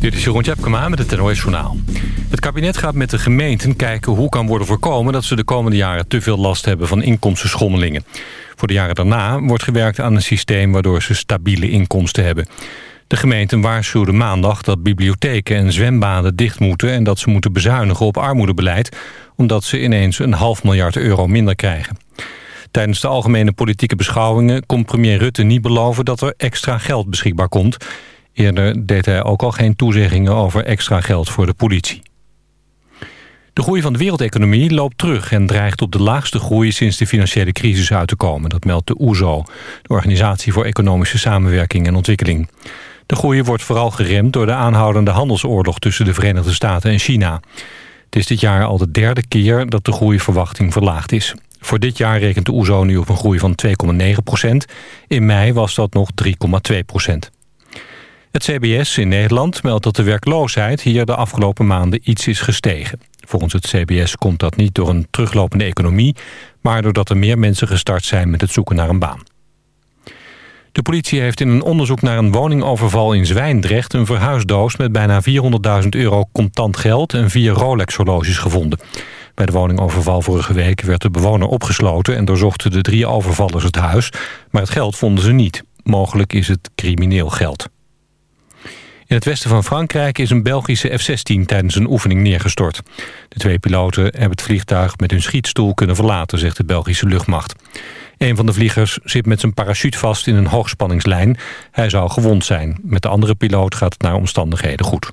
Dit is Jeroen Tjepkema met het NOS Journaal. Het kabinet gaat met de gemeenten kijken hoe kan worden voorkomen... dat ze de komende jaren te veel last hebben van inkomstenschommelingen. Voor de jaren daarna wordt gewerkt aan een systeem... waardoor ze stabiele inkomsten hebben. De gemeenten waarschuwden maandag dat bibliotheken en zwembaden dicht moeten... en dat ze moeten bezuinigen op armoedebeleid... omdat ze ineens een half miljard euro minder krijgen. Tijdens de algemene politieke beschouwingen kon premier Rutte niet beloven dat er extra geld beschikbaar komt. Eerder deed hij ook al geen toezeggingen over extra geld voor de politie. De groei van de wereldeconomie loopt terug en dreigt op de laagste groei sinds de financiële crisis uit te komen. Dat meldt de OESO, e de Organisatie voor Economische Samenwerking en Ontwikkeling. De groei wordt vooral geremd door de aanhoudende handelsoorlog tussen de Verenigde Staten en China. Het is dit jaar al de derde keer dat de groeiverwachting verlaagd is. Voor dit jaar rekent de OESO e nu op een groei van 2,9 procent. In mei was dat nog 3,2 procent. Het CBS in Nederland meldt dat de werkloosheid hier de afgelopen maanden iets is gestegen. Volgens het CBS komt dat niet door een teruglopende economie... maar doordat er meer mensen gestart zijn met het zoeken naar een baan. De politie heeft in een onderzoek naar een woningoverval in Zwijndrecht... een verhuisdoos met bijna 400.000 euro contant geld en vier Rolex-horloges gevonden. Bij de woningoverval vorige week werd de bewoner opgesloten... en doorzochten de drie overvallers het huis, maar het geld vonden ze niet. Mogelijk is het crimineel geld. In het westen van Frankrijk is een Belgische F-16 tijdens een oefening neergestort. De twee piloten hebben het vliegtuig met hun schietstoel kunnen verlaten, zegt de Belgische luchtmacht. Een van de vliegers zit met zijn parachute vast in een hoogspanningslijn. Hij zou gewond zijn. Met de andere piloot gaat het naar omstandigheden goed.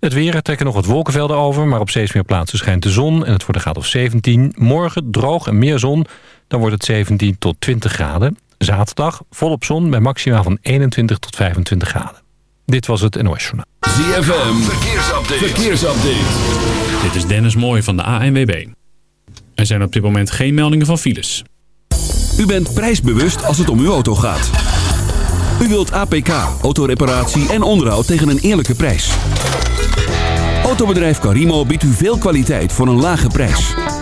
Het weer, er trekken nog wat wolkenvelden over... maar op steeds meer plaatsen schijnt de zon en het wordt een graad of 17. Morgen droog en meer zon, dan wordt het 17 tot 20 graden. Zaterdag volop zon bij maxima van 21 tot 25 graden. Dit was het NOS Journaal. ZFM, verkeersupdate. verkeersupdate. Dit is Dennis Mooij van de ANWB. Er zijn op dit moment geen meldingen van files. U bent prijsbewust als het om uw auto gaat. U wilt APK, autoreparatie en onderhoud tegen een eerlijke prijs. Autobedrijf Carimo biedt u veel kwaliteit voor een lage prijs.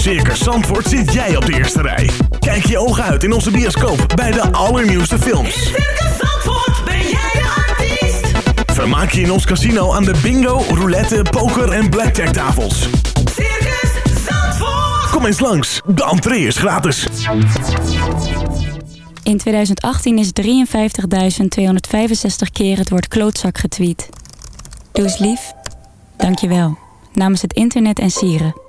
Circus Zandvoort zit jij op de eerste rij. Kijk je ogen uit in onze bioscoop bij de allernieuwste In films. Circus Zandvoort ben jij de artiest. Vermaak je in ons casino aan de bingo, roulette, poker en blackjack tafels. Circus Zandvoort. Kom eens langs, de entree is gratis. In 2018 is 53.265 keer het woord klootzak getweet. Doe eens lief. Dank je wel. Namens het internet en sieren.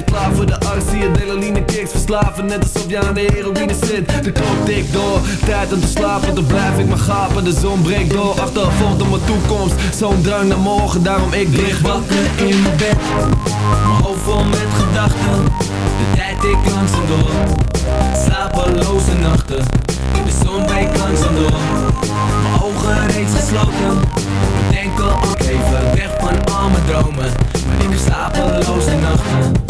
Zit Klaar voor de arts, zie je delaline kicks Verslaven, net alsof je aan de heroïne zit. De klok tikt door, tijd om te slapen. Dan blijf ik maar gapen, de zon breekt door. Achtervolgd op mijn toekomst, zo'n drang naar morgen. Daarom ik lig wakker in mijn bed. Mijn hoofd vol met gedachten. De tijd ik langzaam door. Slapeloze nachten. De zon breekt langzaam door. Mijn ogen reeds gesloten. Bedenken ook even weg van al mijn dromen. Maar ik heb slapeloze nachten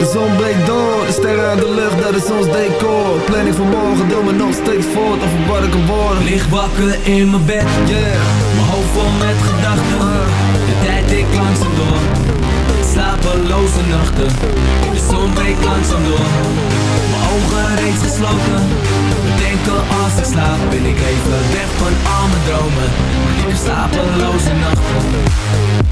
De zon breekt door, de sterren aan de lucht, dat is ons decor. Planning van morgen, doe me nog steeds voort Over wat ik kan worden Lig wakker in mijn bed Yeah, Mijn hoofd vol met gedachten. De tijd ik langzaam door. Slapeloze nachten. De zon breekt langzaam door. Mijn ogen reeds gesloten. Bedenken als ik slaap Ben ik even weg van al mijn dromen. Ik heb slapeloze nachten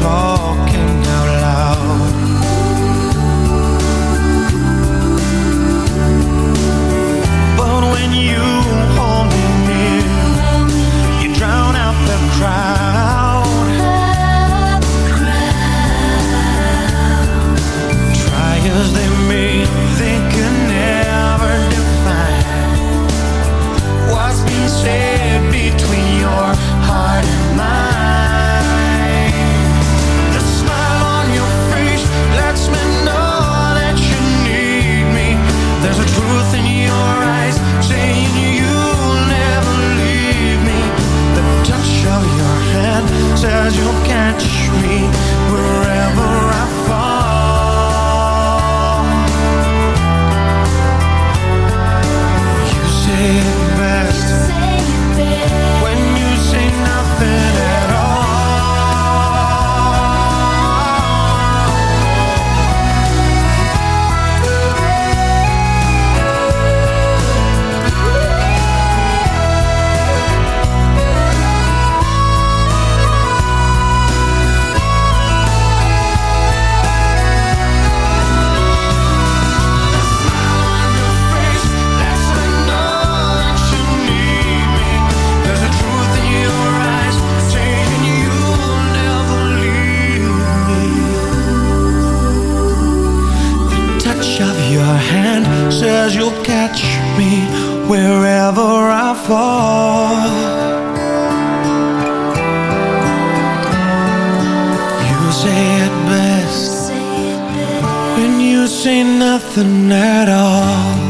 talk. At all.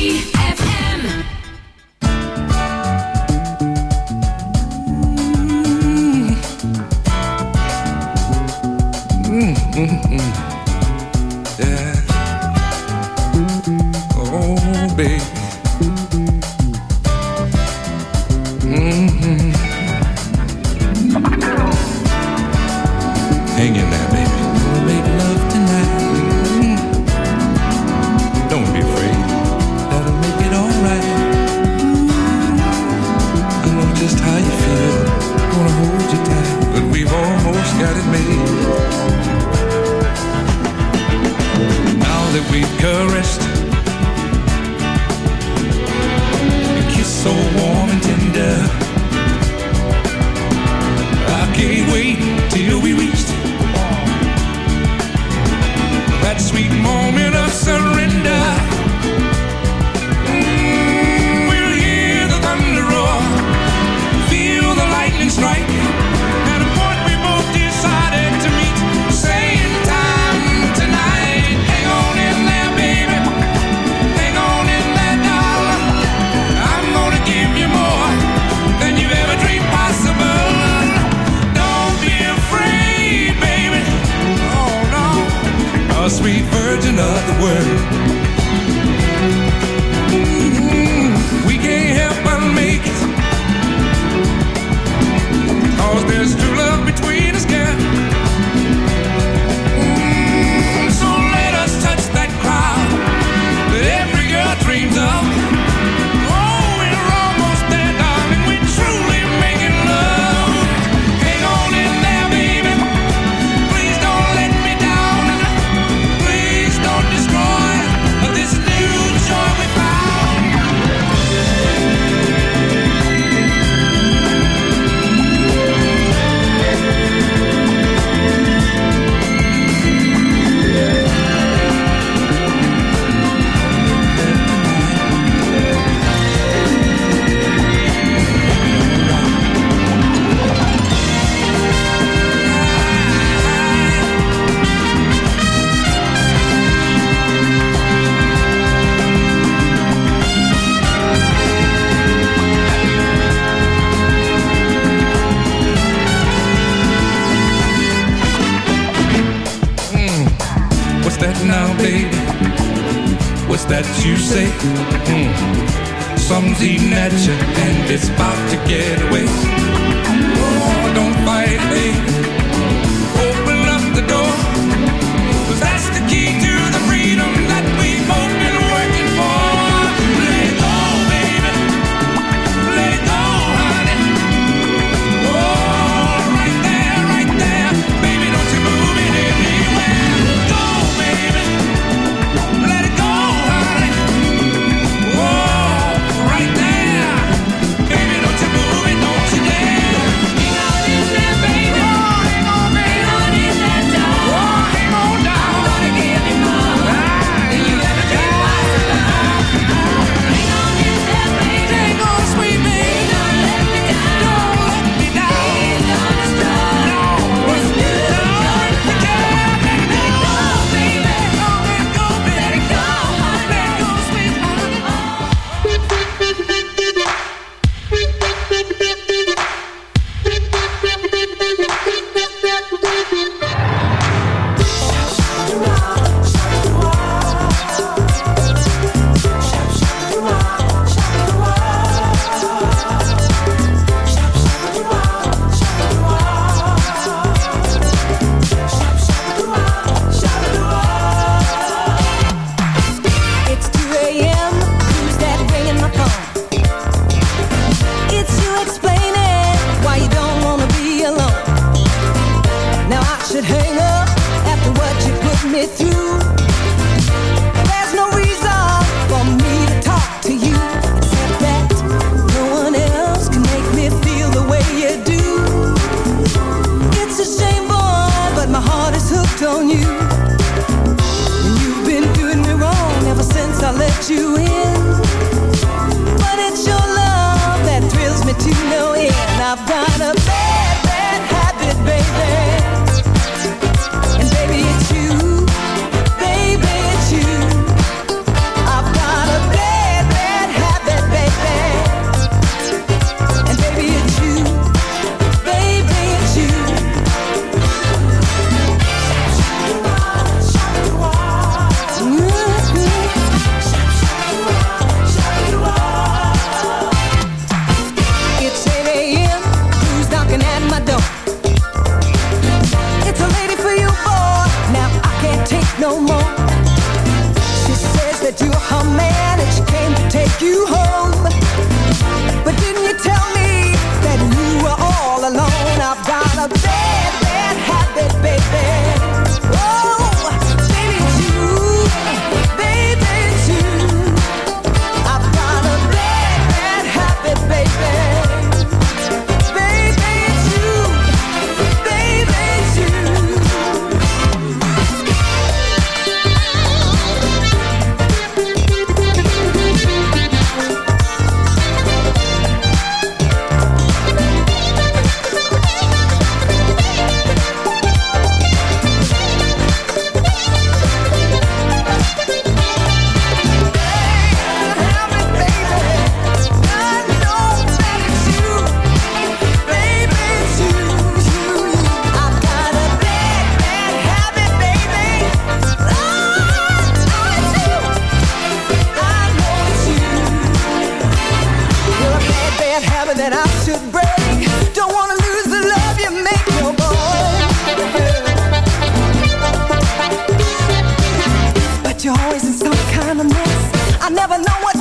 in some kind of mess. I never know what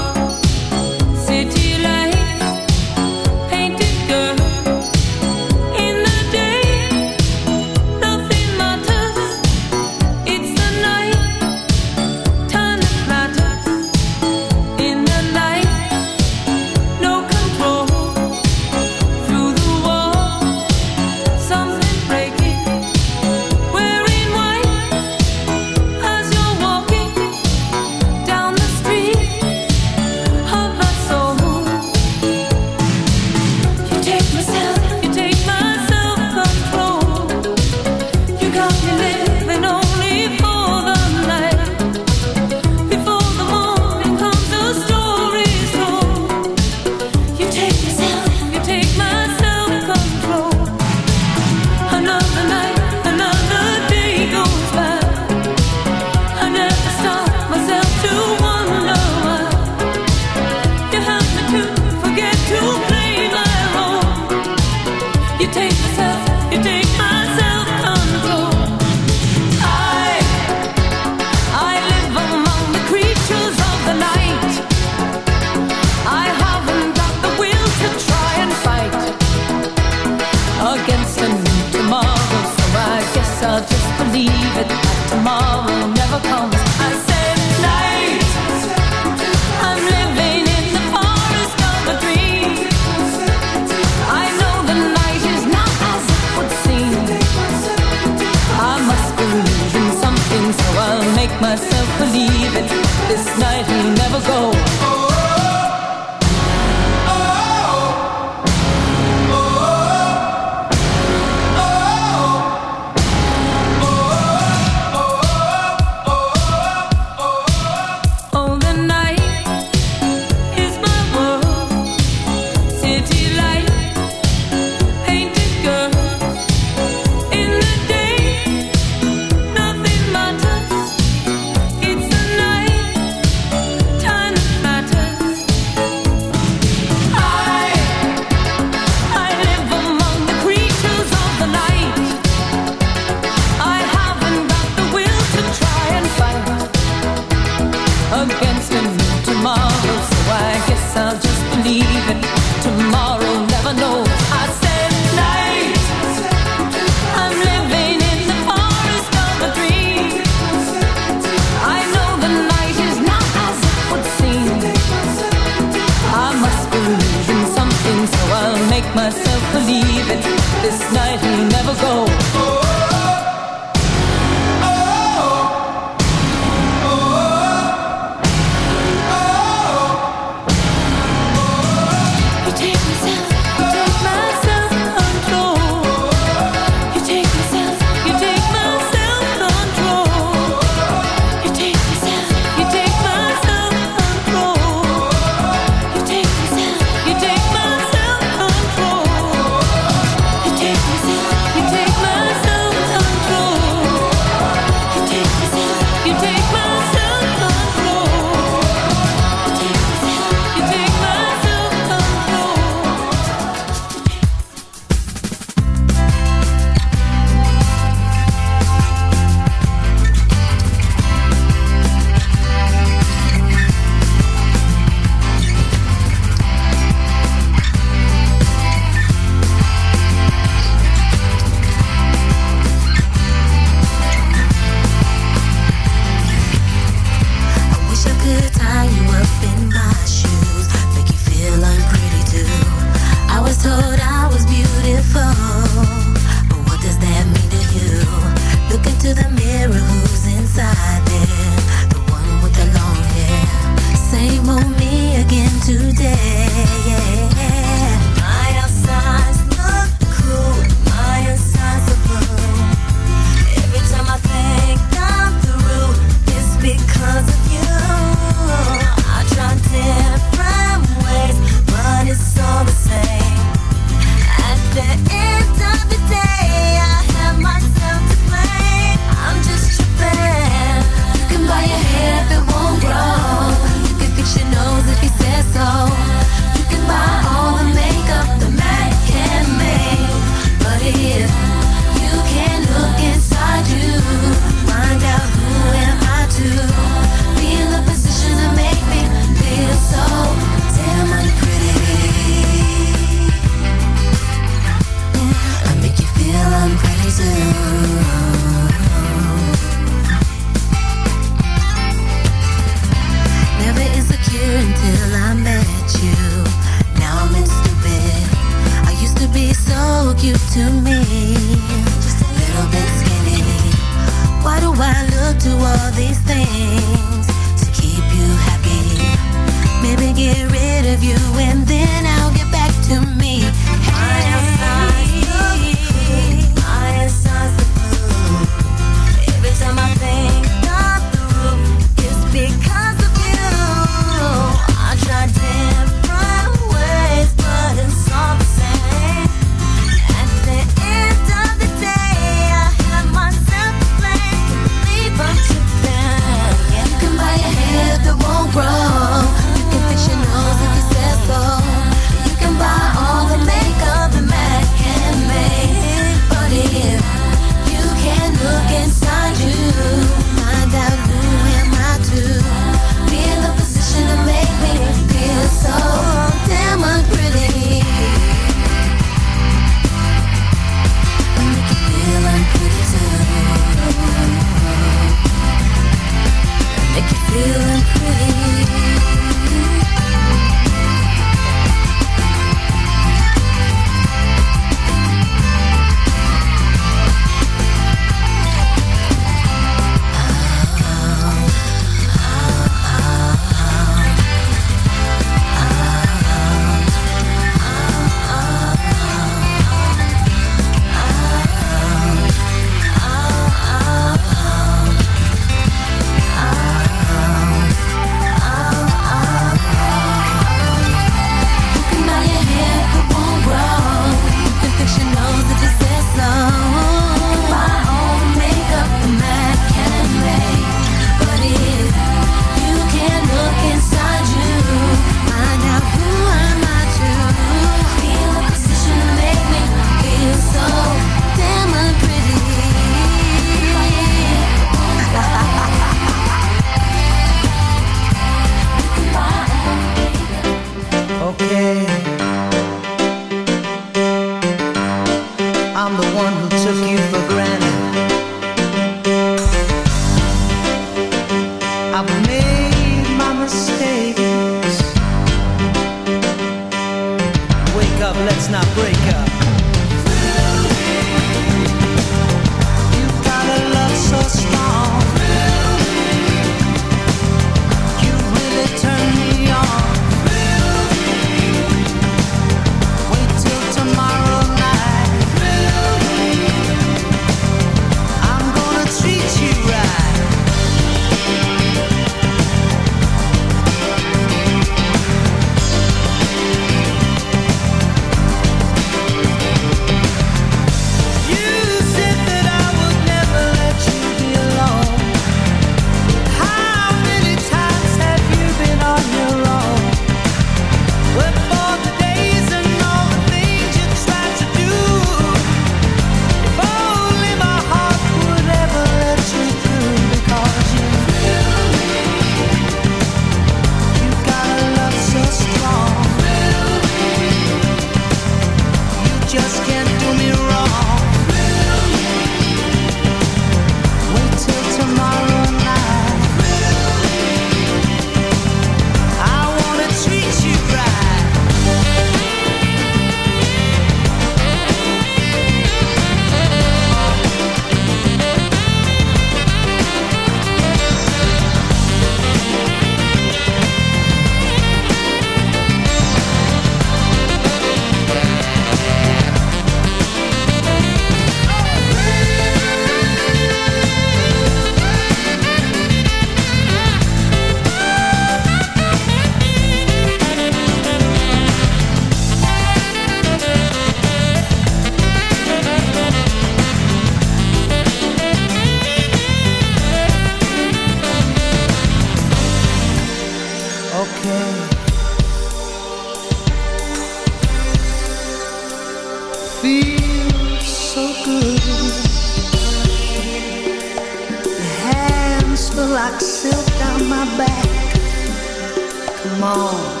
Come on,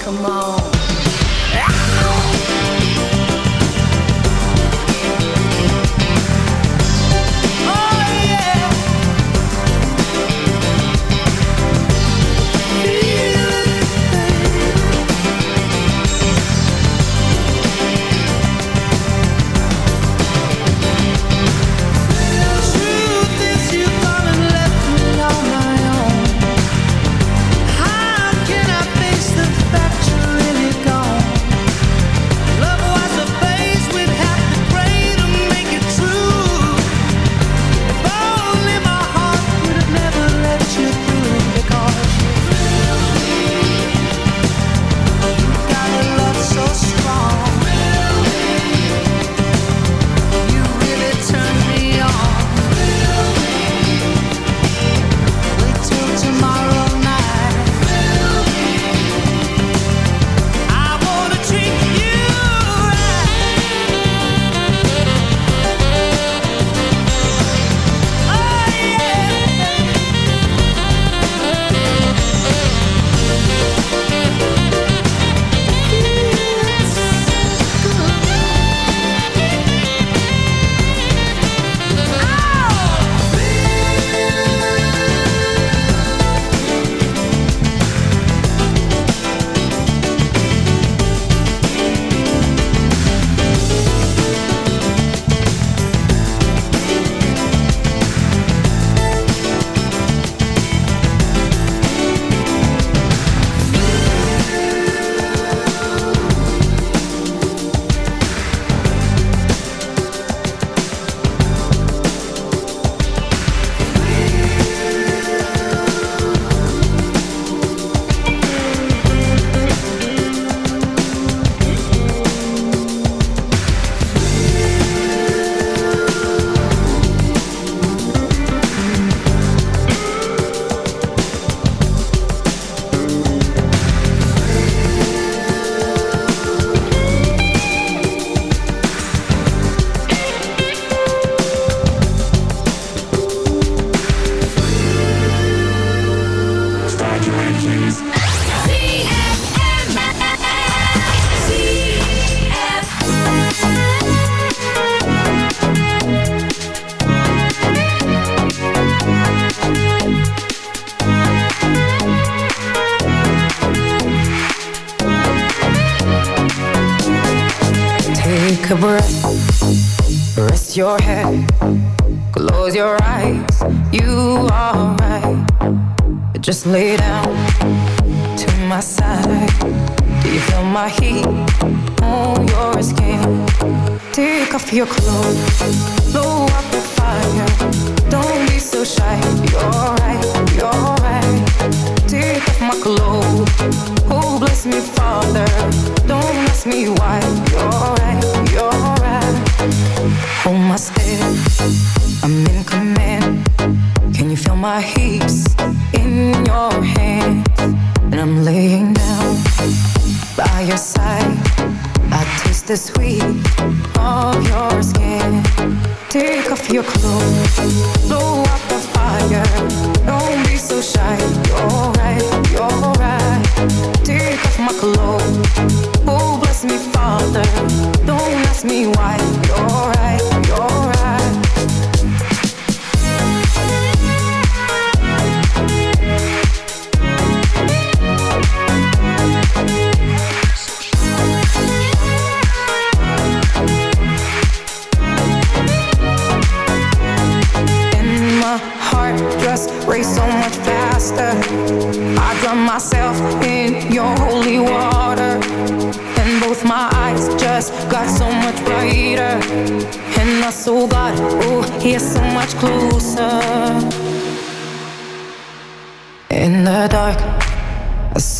come on.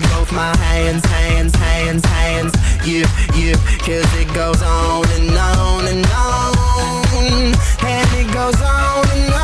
both my hands, hands, hands, hands. You, you, cause it goes on and on and on. And it goes on and on.